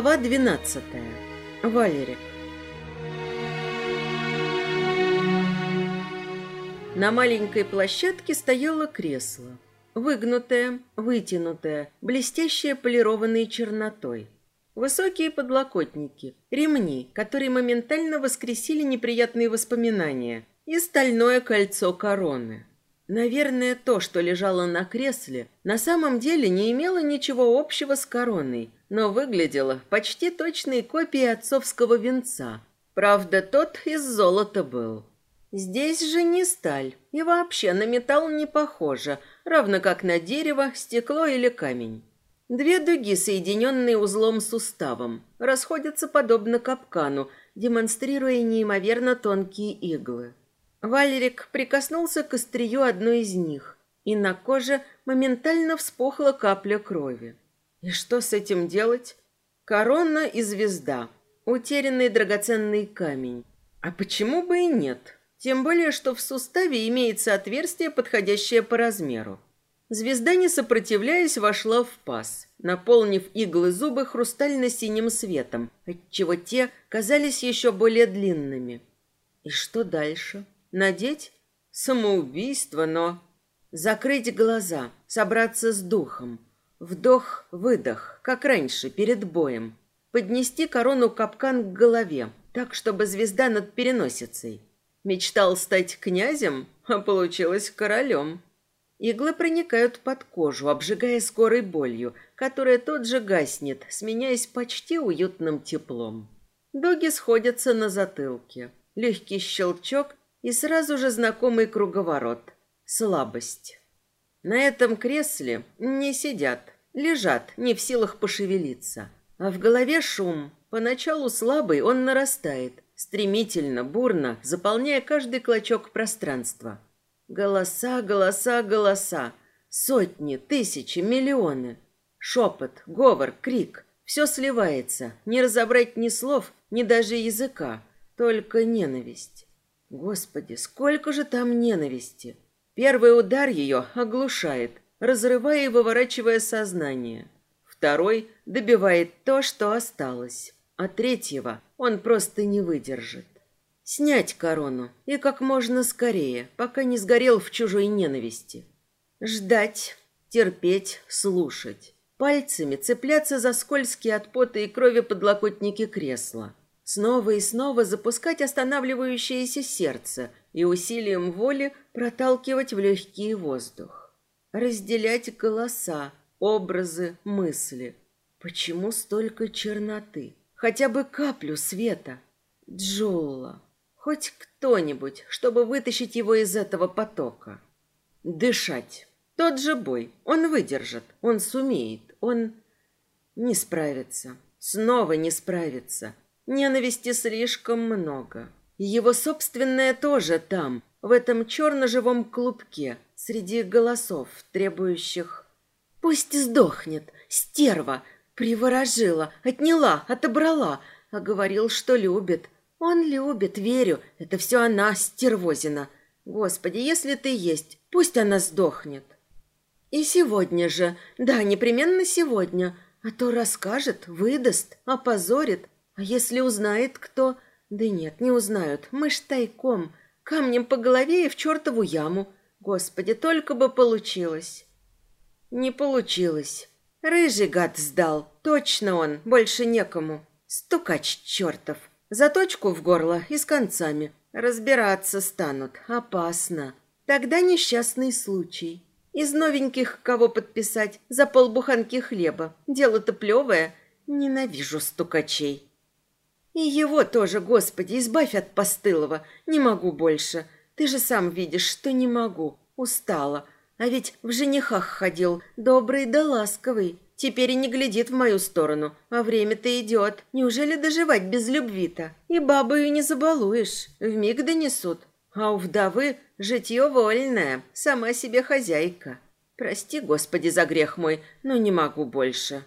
Глава двенадцатая. Валерик. На маленькой площадке стояло кресло. Выгнутое, вытянутое, блестящее полированной чернотой. Высокие подлокотники, ремни, которые моментально воскресили неприятные воспоминания, и стальное кольцо короны. Наверное, то, что лежало на кресле, на самом деле не имело ничего общего с короной, но выглядело почти точной копией отцовского венца. Правда, тот из золота был. Здесь же не сталь, и вообще на металл не похоже, равно как на дерево, стекло или камень. Две дуги, соединенные узлом суставом, расходятся подобно капкану, демонстрируя неимоверно тонкие иглы. Валерик прикоснулся к острию одной из них, и на коже моментально вспухла капля крови. И что с этим делать? Корона и звезда, утерянный драгоценный камень. А почему бы и нет? Тем более, что в суставе имеется отверстие, подходящее по размеру. Звезда, не сопротивляясь, вошла в паз, наполнив иглы зубы хрустально-синим светом, отчего те казались еще более длинными. И что дальше? Надеть? Самоубийство, но... Закрыть глаза, собраться с духом. Вдох-выдох, как раньше, перед боем. Поднести корону капкан к голове, так, чтобы звезда над переносицей. Мечтал стать князем, а получилось королем. Иглы проникают под кожу, обжигая скорой болью, которая тут же гаснет, сменяясь почти уютным теплом. Дуги сходятся на затылке. Легкий щелчок, и сразу же знакомый круговорот. Слабость. На этом кресле не сидят, лежат, не в силах пошевелиться. А в голове шум. Поначалу слабый, он нарастает, стремительно, бурно, заполняя каждый клочок пространства. Голоса, голоса, голоса. Сотни, тысячи, миллионы. Шепот, говор, крик. Все сливается. Не разобрать ни слов, ни даже языка. Только ненависть. Господи, сколько же там ненависти! Первый удар ее оглушает, разрывая и выворачивая сознание. Второй добивает то, что осталось. А третьего он просто не выдержит. Снять корону и как можно скорее, пока не сгорел в чужой ненависти. Ждать, терпеть, слушать. Пальцами цепляться за скользкие от пота и крови подлокотники кресла. Снова и снова запускать останавливающееся сердце и усилием воли проталкивать в легкий воздух. Разделять голоса, образы, мысли. Почему столько черноты? Хотя бы каплю света. Джоула. Хоть кто-нибудь, чтобы вытащить его из этого потока. Дышать. Тот же бой. Он выдержит. Он сумеет. Он не справится. Снова не справится. Ненависти слишком много. Его собственное тоже там, в этом черно-живом клубке, среди голосов, требующих... Пусть сдохнет, стерва, приворожила, отняла, отобрала, а говорил, что любит. Он любит, верю, это все она, стервозина. Господи, если ты есть, пусть она сдохнет. И сегодня же, да, непременно сегодня, а то расскажет, выдаст, опозорит, а если узнает кто? Да нет, не узнают. Мы ж тайком. Камнем по голове и в чертову яму. Господи, только бы получилось. Не получилось. Рыжий гад сдал. Точно он. Больше некому. Стукач чертов. Заточку в горло и с концами. Разбираться станут. Опасно. Тогда несчастный случай. Из новеньких кого подписать за полбуханки хлеба. Дело-то плевое. Ненавижу стукачей. И его тоже, Господи, избавь от постылого. Не могу больше. Ты же сам видишь, что не могу. Устала. А ведь в женихах ходил, добрый да ласковый. Теперь и не глядит в мою сторону. А время-то идет. Неужели доживать без любви-то? И бабою не забалуешь. Вмиг донесут. А у вдовы житье вольное. Сама себе хозяйка. Прости, Господи, за грех мой, но не могу больше.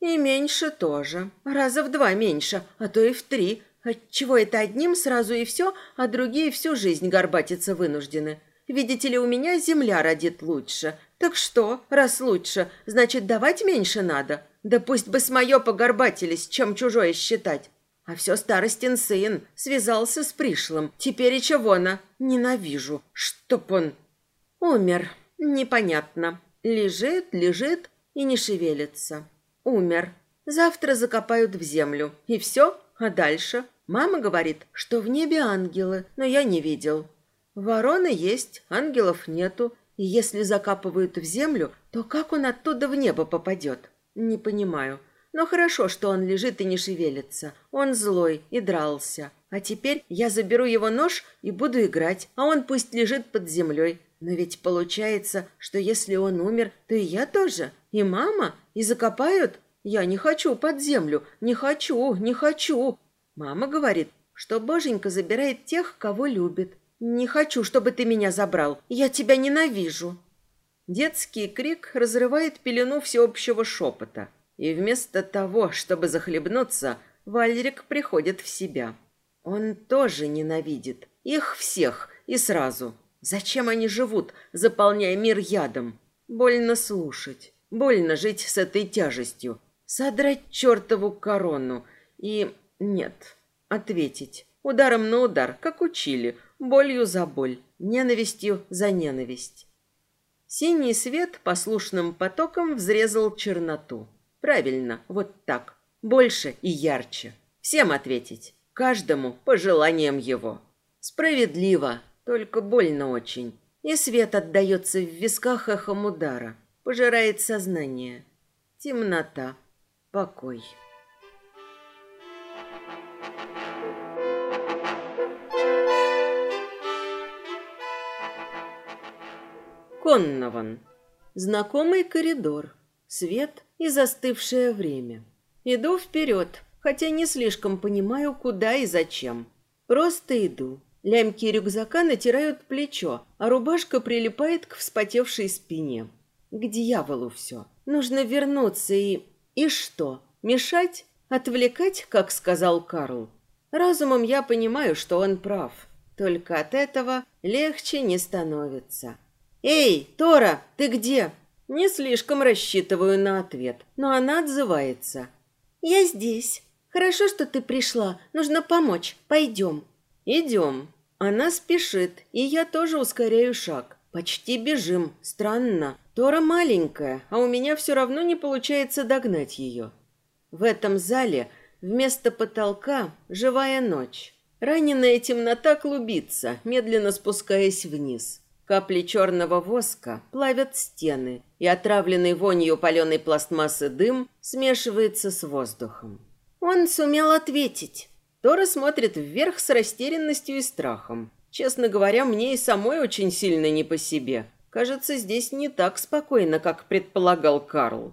И меньше тоже. Раза в два меньше, а то и в три. Отчего это одним сразу и все, а другие всю жизнь горбатиться вынуждены? Видите ли, у меня земля родит лучше. Так что, раз лучше, значит, давать меньше надо? Да пусть бы с мое погорбатились, чем чужое считать. А все старостин сын связался с пришлым. Теперь и чего на? Ненавижу. Чтоб он... Умер. Непонятно. Лежит, лежит и не шевелится. Умер. Завтра закопают в землю. И все? А дальше? Мама говорит, что в небе ангелы, но я не видел. Вороны есть, ангелов нету. И если закапывают в землю, то как он оттуда в небо попадет? Не понимаю. Но хорошо, что он лежит и не шевелится. Он злой и дрался. А теперь я заберу его нож и буду играть, а он пусть лежит под землей. Но ведь получается, что если он умер, то и я тоже, и мама, и закопают. Я не хочу под землю, не хочу, не хочу. Мама говорит, что Боженька забирает тех, кого любит. Не хочу, чтобы ты меня забрал. Я тебя ненавижу. Детский крик разрывает пелену всеобщего шепота. И вместо того, чтобы захлебнуться, Вальрик приходит в себя. Он тоже ненавидит. Их всех и сразу. Зачем они живут, заполняя мир ядом? Больно слушать. Больно жить с этой тяжестью. Содрать чертову корону. И... нет. Ответить. Ударом на удар, как учили. Болью за боль. Ненавистью за ненависть. Синий свет послушным потоком взрезал черноту. Правильно, вот так. Больше и ярче. Всем ответить. Каждому по желаниям его. Справедливо, только больно очень. И свет отдается в висках эхом удара. Пожирает сознание. Темнота. Покой. Коннован. Знакомый коридор. Свет и застывшее время. Иду вперед, хотя не слишком понимаю, куда и зачем. Просто иду. Лямки рюкзака натирают плечо, а рубашка прилипает к вспотевшей спине. К дьяволу все. Нужно вернуться и... И что? Мешать? Отвлекать, как сказал Карл? Разумом я понимаю, что он прав. Только от этого легче не становится. «Эй, Тора, ты где?» Не слишком рассчитываю на ответ, но она отзывается. «Я здесь. Хорошо, что ты пришла. Нужно помочь. Пойдем». «Идем». Она спешит, и я тоже ускоряю шаг. Почти бежим. Странно. Тора маленькая, а у меня все равно не получается догнать ее. В этом зале вместо потолка живая ночь. Раненая темнота клубится, медленно спускаясь вниз. Капли черного воска плавят стены, и отравленный вонью паленой пластмассы дым смешивается с воздухом. Он сумел ответить. Тора смотрит вверх с растерянностью и страхом. Честно говоря, мне и самой очень сильно не по себе. Кажется, здесь не так спокойно, как предполагал Карл.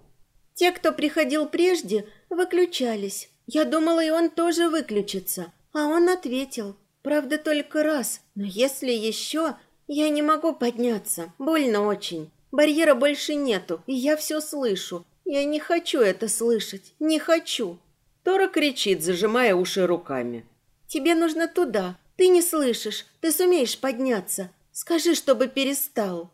Те, кто приходил прежде, выключались. Я думала, и он тоже выключится. А он ответил. Правда, только раз. Но если еще, я не могу подняться. Больно очень. Барьера больше нету, и я все слышу. Я не хочу это слышать. Не хочу. Тора кричит, зажимая уши руками. Тебе нужно туда. Ты не слышишь. Ты сумеешь подняться. Скажи, чтобы перестал.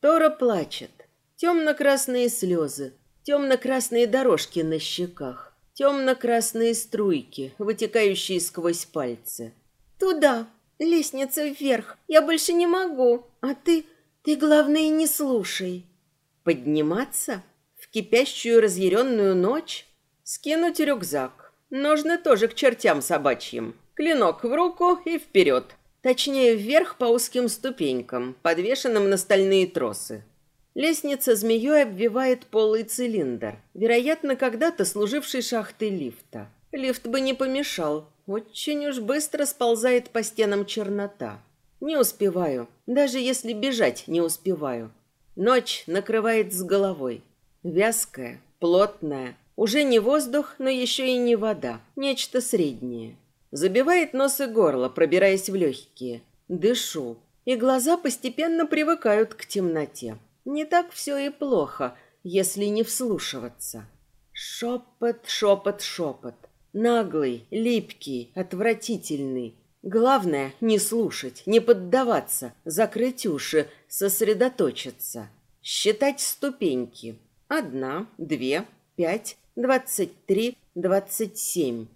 Тора плачет. Темно-красные слезы. Темно-красные дорожки на щеках. Темно-красные струйки, вытекающие сквозь пальцы. Туда, Лестница вверх. Я больше не могу. А ты... Ты, главное, не слушай. Подниматься? В кипящую разъяренную ночь? Скинуть рюкзак. Ножны тоже к чертям собачьим. Клинок в руку и вперед. Точнее, вверх по узким ступенькам, подвешенным на стальные тросы. Лестница змеей обвивает полый цилиндр, вероятно, когда-то служивший шахтой лифта. Лифт бы не помешал, очень уж быстро сползает по стенам чернота. Не успеваю, даже если бежать не успеваю. Ночь накрывает с головой. Вязкая, плотная, уже не воздух, но еще и не вода, нечто среднее. Забивает нос и горло, пробираясь в легкие. Дышу, и глаза постепенно привыкают к темноте. Не так все и плохо, если не вслушиваться. Шепот, шепот, шепот. Наглый, липкий, отвратительный. Главное не слушать, не поддаваться, закрыть уши, сосредоточиться. Считать ступеньки. Одна, две, пять, двадцать три, двадцать семь.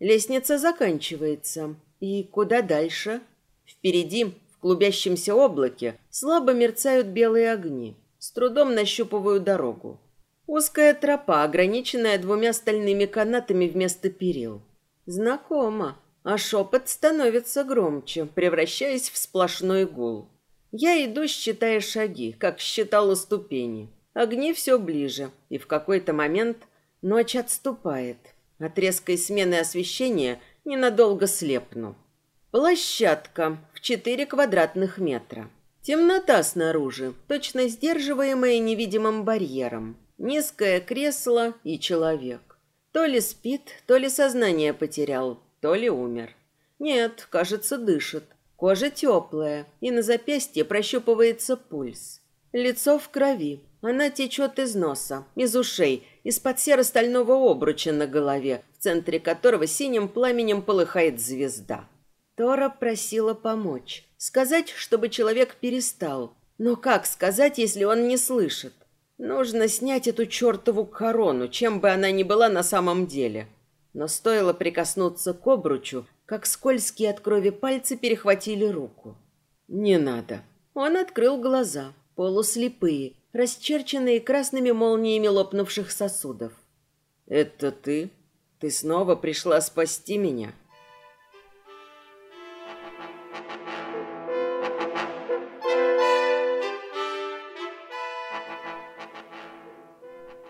Лестница заканчивается. И куда дальше? Впереди, в клубящемся облаке, слабо мерцают белые огни. С трудом нащупываю дорогу. Узкая тропа, ограниченная двумя стальными канатами вместо перил. Знакомо, а шепот становится громче, превращаясь в сплошной гул. Я иду, считая шаги, как считала ступени. Огни все ближе, и в какой-то момент ночь отступает. От резкой смены освещения ненадолго слепну. Площадка в четыре квадратных метра. Темнота снаружи, точно сдерживаемая невидимым барьером. Низкое кресло и человек. То ли спит, то ли сознание потерял, то ли умер. Нет, кажется, дышит. Кожа теплая, и на запястье прощупывается пульс. Лицо в крови. Она течет из носа, из ушей, из-под серо-стального обруча на голове, в центре которого синим пламенем полыхает звезда. Тора просила помочь. Сказать, чтобы человек перестал. Но как сказать, если он не слышит? Нужно снять эту чертову корону, чем бы она ни была на самом деле. Но стоило прикоснуться к обручу, как скользкие от крови пальцы перехватили руку. «Не надо». Он открыл глаза, полуслепые, расчерченные красными молниями лопнувших сосудов. «Это ты? Ты снова пришла спасти меня?»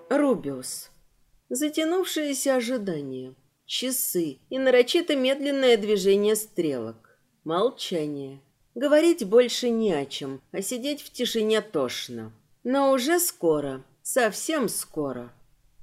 Рубиус. Затянувшееся ожидание. Часы и нарочито медленное движение стрелок. Молчание. Говорить больше не о чем, а сидеть в тишине тошно. Но уже скоро, совсем скоро.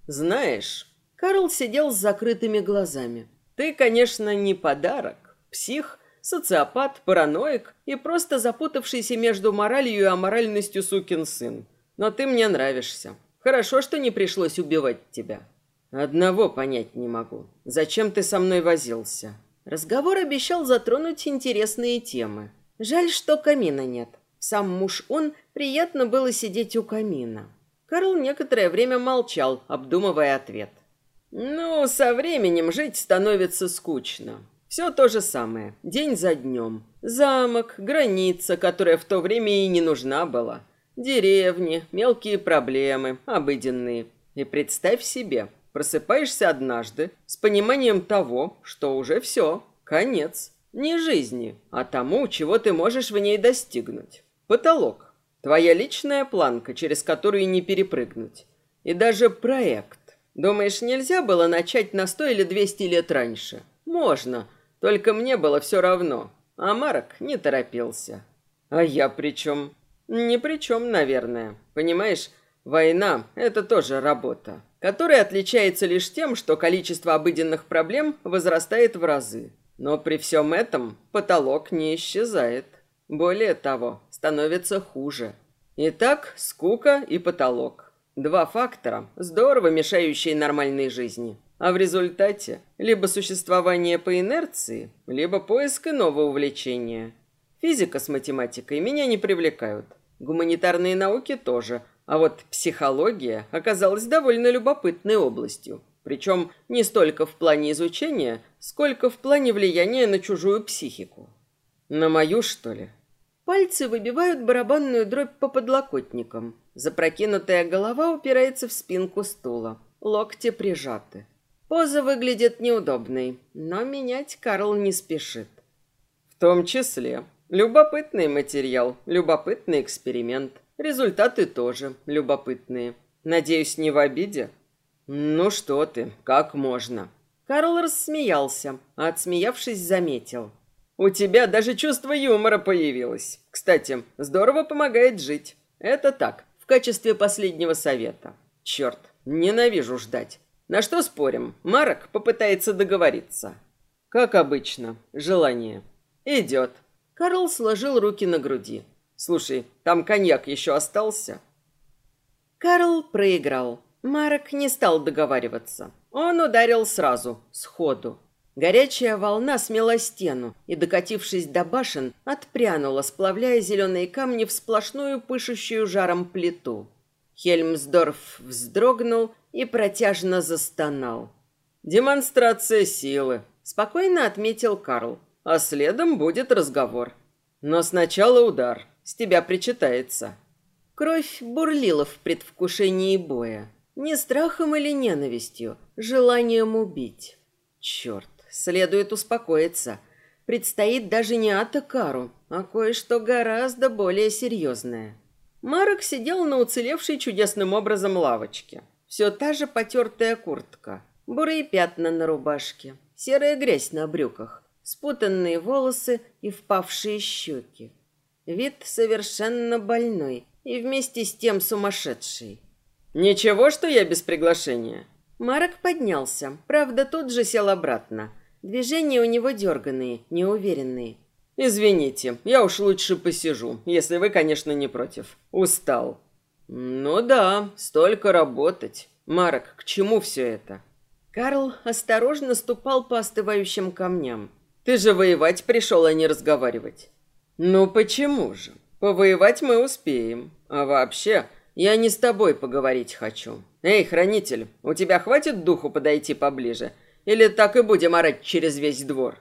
Знаешь, Карл сидел с закрытыми глазами. Ты, конечно, не подарок. Псих, социопат, параноик и просто запутавшийся между моралью и аморальностью сукин сын. Но ты мне нравишься. Хорошо, что не пришлось убивать тебя. Одного понять не могу. Зачем ты со мной возился? Разговор обещал затронуть интересные темы. Жаль, что камина нет. Сам муж он, приятно было сидеть у камина. Карл некоторое время молчал, обдумывая ответ. Ну, со временем жить становится скучно. Все то же самое, день за днем. Замок, граница, которая в то время и не нужна была. Деревни, мелкие проблемы, обыденные. И представь себе, просыпаешься однажды с пониманием того, что уже все, конец. Не жизни, а тому, чего ты можешь в ней достигнуть. Потолок. Твоя личная планка, через которую не перепрыгнуть. И даже проект. Думаешь, нельзя было начать на сто или двести лет раньше? Можно, только мне было все равно. А Марок не торопился. А я при чем? Ни при чем, наверное. Понимаешь, война – это тоже работа, которая отличается лишь тем, что количество обыденных проблем возрастает в разы. Но при всем этом потолок не исчезает. Более того, становится хуже. Итак, скука и потолок. Два фактора, здорово мешающие нормальной жизни. А в результате либо существование по инерции, либо поиск иного увлечения. Физика с математикой меня не привлекают. Гуманитарные науки тоже. А вот психология оказалась довольно любопытной областью. Причем не столько в плане изучения, сколько в плане влияния на чужую психику. На мою, что ли? Пальцы выбивают барабанную дробь по подлокотникам. Запрокинутая голова упирается в спинку стула. Локти прижаты. Поза выглядит неудобной, но менять Карл не спешит. В том числе. Любопытный материал, любопытный эксперимент. Результаты тоже любопытные. Надеюсь, не в обиде? «Ну что ты, как можно?» Карл рассмеялся, а отсмеявшись, заметил. «У тебя даже чувство юмора появилось. Кстати, здорово помогает жить. Это так, в качестве последнего совета. Черт, ненавижу ждать. На что спорим? Марок попытается договориться». «Как обычно, желание». «Идет». Карл сложил руки на груди. «Слушай, там коньяк еще остался?» Карл проиграл. Марок не стал договариваться. Он ударил сразу, сходу. Горячая волна смела стену и, докатившись до башен, отпрянула, сплавляя зеленые камни в сплошную пышущую жаром плиту. Хельмсдорф вздрогнул и протяжно застонал. «Демонстрация силы», — спокойно отметил Карл. «А следом будет разговор. Но сначала удар. С тебя причитается». Кровь бурлила в предвкушении боя. Не страхом или ненавистью, желанием убить. Черт, следует успокоиться. Предстоит даже не Атакару, а кое-что гораздо более серьезное. Марок сидел на уцелевшей чудесным образом лавочке. Все та же потертая куртка, бурые пятна на рубашке, серая грязь на брюках, спутанные волосы и впавшие щеки. Вид совершенно больной и вместе с тем сумасшедший. «Ничего, что я без приглашения?» Марок поднялся, правда, тут же сел обратно. Движения у него дерганные, неуверенные. «Извините, я уж лучше посижу, если вы, конечно, не против. Устал». «Ну да, столько работать. Марок, к чему все это?» Карл осторожно ступал по остывающим камням. «Ты же воевать пришел, а не разговаривать». «Ну почему же? Повоевать мы успеем. А вообще, я не с тобой поговорить хочу. Эй, хранитель, у тебя хватит духу подойти поближе? Или так и будем орать через весь двор?»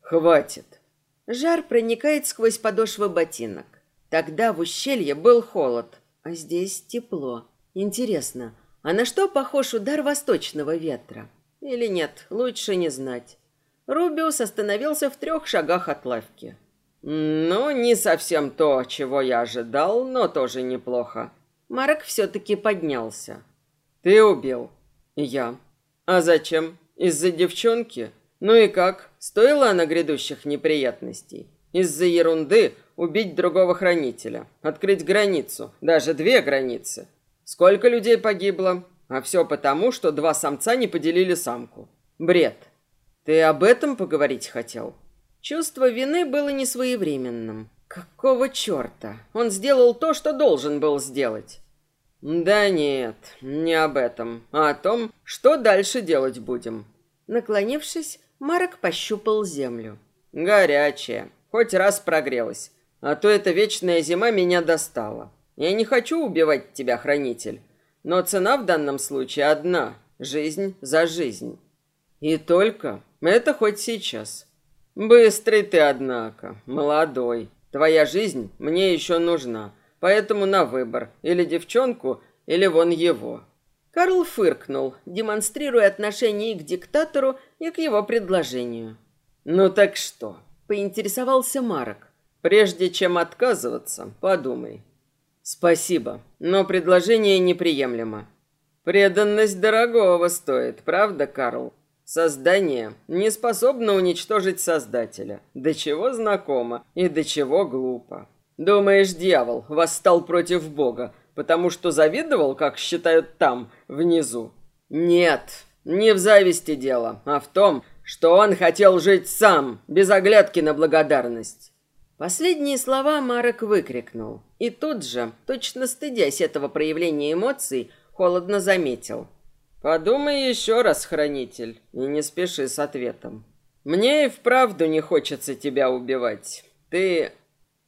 «Хватит. Жар проникает сквозь подошвы ботинок. Тогда в ущелье был холод, а здесь тепло. Интересно, а на что похож удар восточного ветра? Или нет, лучше не знать. Рубиус остановился в трех шагах от лавки. «Ну, не совсем то, чего я ожидал, но тоже неплохо». Марок все-таки поднялся. «Ты убил?» «Я». «А зачем? Из-за девчонки?» Ну и как? Стоила она грядущих неприятностей? Из-за ерунды убить другого хранителя, открыть границу, даже две границы. Сколько людей погибло? А все потому, что два самца не поделили самку. Бред. Ты об этом поговорить хотел? Чувство вины было несвоевременным. Какого черта? Он сделал то, что должен был сделать. Да нет, не об этом, а о том, что дальше делать будем. Наклонившись, Марок пощупал землю. «Горячая. Хоть раз прогрелась. А то эта вечная зима меня достала. Я не хочу убивать тебя, хранитель. Но цена в данном случае одна. Жизнь за жизнь. И только это хоть сейчас. Быстрый ты, однако. Молодой. Твоя жизнь мне еще нужна. Поэтому на выбор. Или девчонку, или вон его. Карл фыркнул, демонстрируя отношение и к диктатору, и к его предложению. «Ну так что?» – поинтересовался Марок. «Прежде чем отказываться, подумай». «Спасибо, но предложение неприемлемо». «Преданность дорогого стоит, правда, Карл?» Создание не способно уничтожить Создателя. До чего знакомо и до чего глупо. Думаешь, дьявол восстал против Бога, потому что завидовал, как считают там, внизу. Нет, не в зависти дело, а в том, что он хотел жить сам, без оглядки на благодарность. Последние слова Марек выкрикнул. И тут же, точно стыдясь этого проявления эмоций, холодно заметил. «Подумай еще раз, хранитель, и не спеши с ответом. Мне и вправду не хочется тебя убивать. Ты...»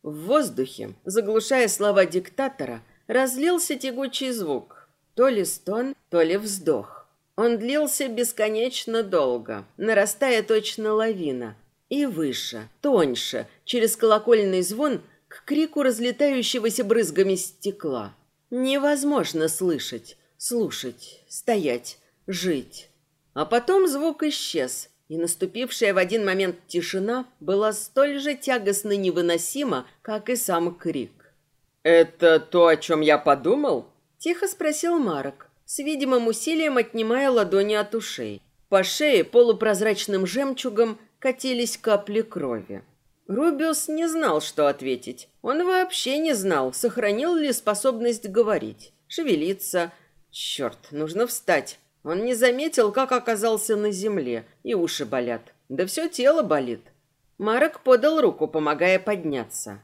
В воздухе, заглушая слова диктатора, разлился тягучий звук. То ли стон, то ли вздох. Он длился бесконечно долго, нарастая точно лавина. И выше, тоньше, через колокольный звон, к крику разлетающегося брызгами стекла. Невозможно слышать, слушать, стоять, жить. А потом звук исчез, и наступившая в один момент тишина была столь же тягостно невыносима, как и сам крик. «Это то, о чем я подумал?» – тихо спросил Марок, с видимым усилием отнимая ладони от ушей. По шее полупрозрачным жемчугом катились капли крови. Рубиус не знал, что ответить. Он вообще не знал, сохранил ли способность говорить, шевелиться. Черт, нужно встать. Он не заметил, как оказался на земле, и уши болят. Да все тело болит. Марок подал руку, помогая подняться.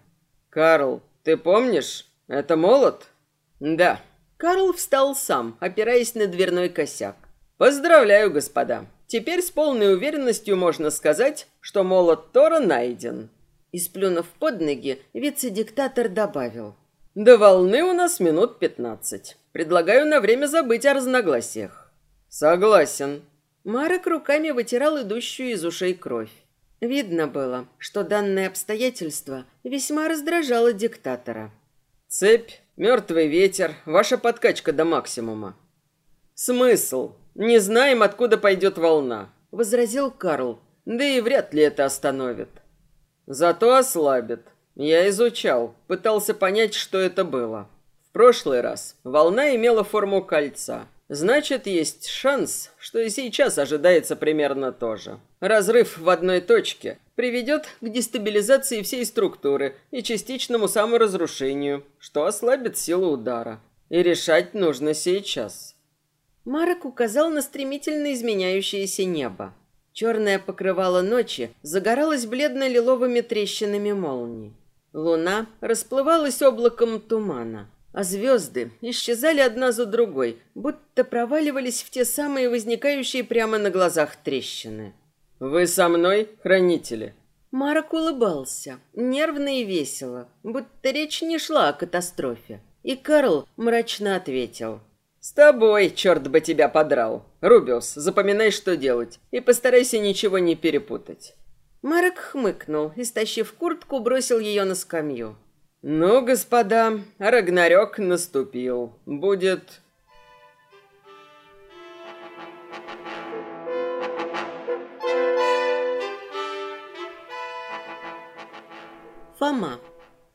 «Карл, ты помнишь? Это молот? Да. Карл встал сам, опираясь на дверной косяк. Поздравляю, господа. Теперь с полной уверенностью можно сказать, что молот Тора найден. И сплюнув под ноги, вице-диктатор добавил. До волны у нас минут пятнадцать. Предлагаю на время забыть о разногласиях. Согласен. Марок руками вытирал идущую из ушей кровь. Видно было, что данное обстоятельство весьма раздражало диктатора. Цепь, мертвый ветер, ваша подкачка до максимума. Смысл? Не знаем, откуда пойдет волна, возразил Карл. Да и вряд ли это остановит. Зато ослабит. Я изучал, пытался понять, что это было. В прошлый раз волна имела форму кольца. Значит, есть шанс, что и сейчас ожидается примерно то же. Разрыв в одной точке приведет к дестабилизации всей структуры и частичному саморазрушению, что ослабит силу удара. И решать нужно сейчас. Марок указал на стремительно изменяющееся небо. Черное покрывало ночи загоралось бледно-лиловыми трещинами молний. Луна расплывалась облаком тумана – а звезды исчезали одна за другой, будто проваливались в те самые возникающие прямо на глазах трещины. «Вы со мной, хранители?» Марок улыбался, нервно и весело, будто речь не шла о катастрофе. И Карл мрачно ответил. «С тобой, черт бы тебя подрал. Рубиус, запоминай, что делать, и постарайся ничего не перепутать». Марок хмыкнул и, стащив куртку, бросил ее на скамью. Ну, господа, Рагнарёк наступил. Будет... Фома.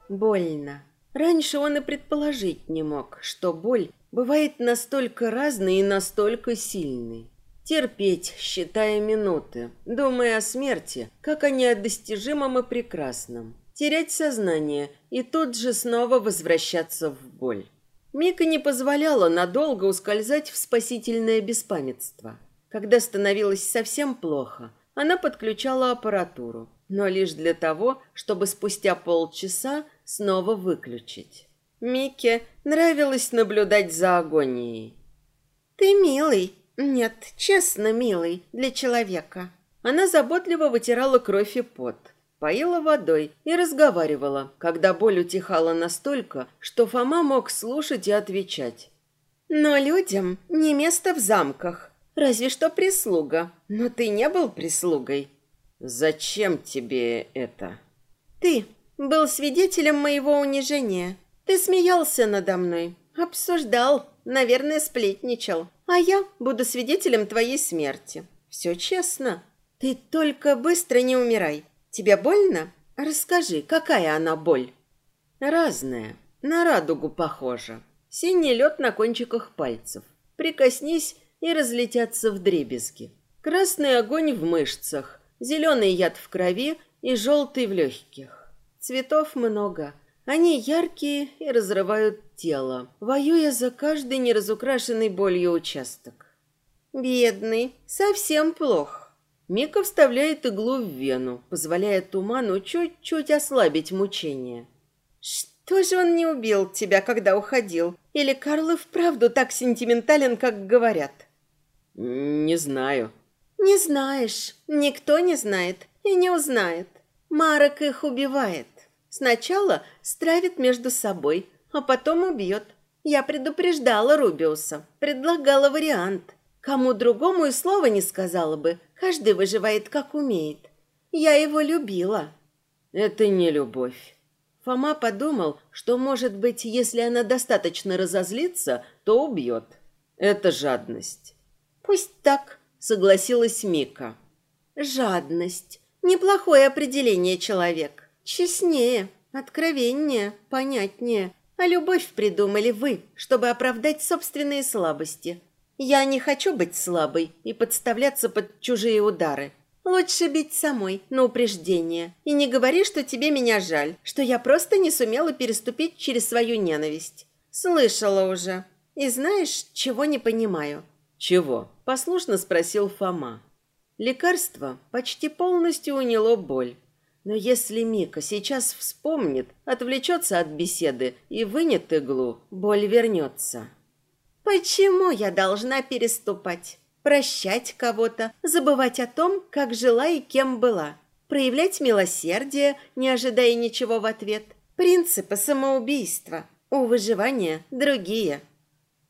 Больно. Раньше он и предположить не мог, что боль бывает настолько разной и настолько сильной. Терпеть, считая минуты, думая о смерти, как о неодостижимом и прекрасном терять сознание и тут же снова возвращаться в боль. Мика не позволяла надолго ускользать в спасительное беспамятство. Когда становилось совсем плохо, она подключала аппаратуру, но лишь для того, чтобы спустя полчаса снова выключить. Мике нравилось наблюдать за агонией. «Ты милый. Нет, честно милый для человека». Она заботливо вытирала кровь и пот поила водой и разговаривала, когда боль утихала настолько, что Фома мог слушать и отвечать. «Но людям не место в замках, разве что прислуга. Но ты не был прислугой». «Зачем тебе это?» «Ты был свидетелем моего унижения. Ты смеялся надо мной, обсуждал, наверное, сплетничал. А я буду свидетелем твоей смерти. Все честно. Ты только быстро не умирай. Тебе больно? Расскажи, какая она боль? Разная. На радугу похожа. Синий лед на кончиках пальцев. Прикоснись и разлетятся в дребезги. Красный огонь в мышцах, зеленый яд в крови и желтый в легких. Цветов много. Они яркие и разрывают тело, воюя за каждый неразукрашенный болью участок. Бедный, совсем плохо. Мика вставляет иглу в вену, позволяя туману чуть-чуть ослабить мучение. «Что же он не убил тебя, когда уходил? Или Карл и вправду так сентиментален, как говорят?» «Не знаю». «Не знаешь. Никто не знает и не узнает. Марок их убивает. Сначала стравит между собой, а потом убьет. Я предупреждала Рубиуса, предлагала вариант. Кому другому и слова не сказала бы, Каждый выживает, как умеет. Я его любила. Это не любовь. Фома подумал, что, может быть, если она достаточно разозлится, то убьет. Это жадность. Пусть так, согласилась Мика. Жадность. Неплохое определение человек. Честнее, откровеннее, понятнее. А любовь придумали вы, чтобы оправдать собственные слабости. Я не хочу быть слабой и подставляться под чужие удары. Лучше бить самой, на упреждение. И не говори, что тебе меня жаль, что я просто не сумела переступить через свою ненависть. Слышала уже. И знаешь, чего не понимаю? Чего? Послушно спросил Фома. Лекарство почти полностью уняло боль. Но если Мика сейчас вспомнит, отвлечется от беседы и вынет иглу, боль вернется. Почему я должна переступать? Прощать кого-то, забывать о том, как жила и кем была, проявлять милосердие, не ожидая ничего в ответ. Принципы самоубийства. У выживания другие.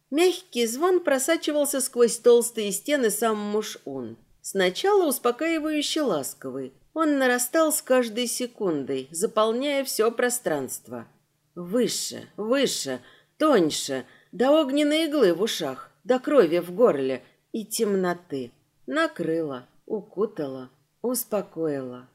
Мягкий звон просачивался сквозь толстые стены сам Муш-Ун. Сначала успокаивающе ласковый. Он нарастал с каждой секундой, заполняя все пространство. Выше, выше, тоньше, до огненной иглы в ушах, до крови в горле и темноты. Накрыла, укутала, успокоила.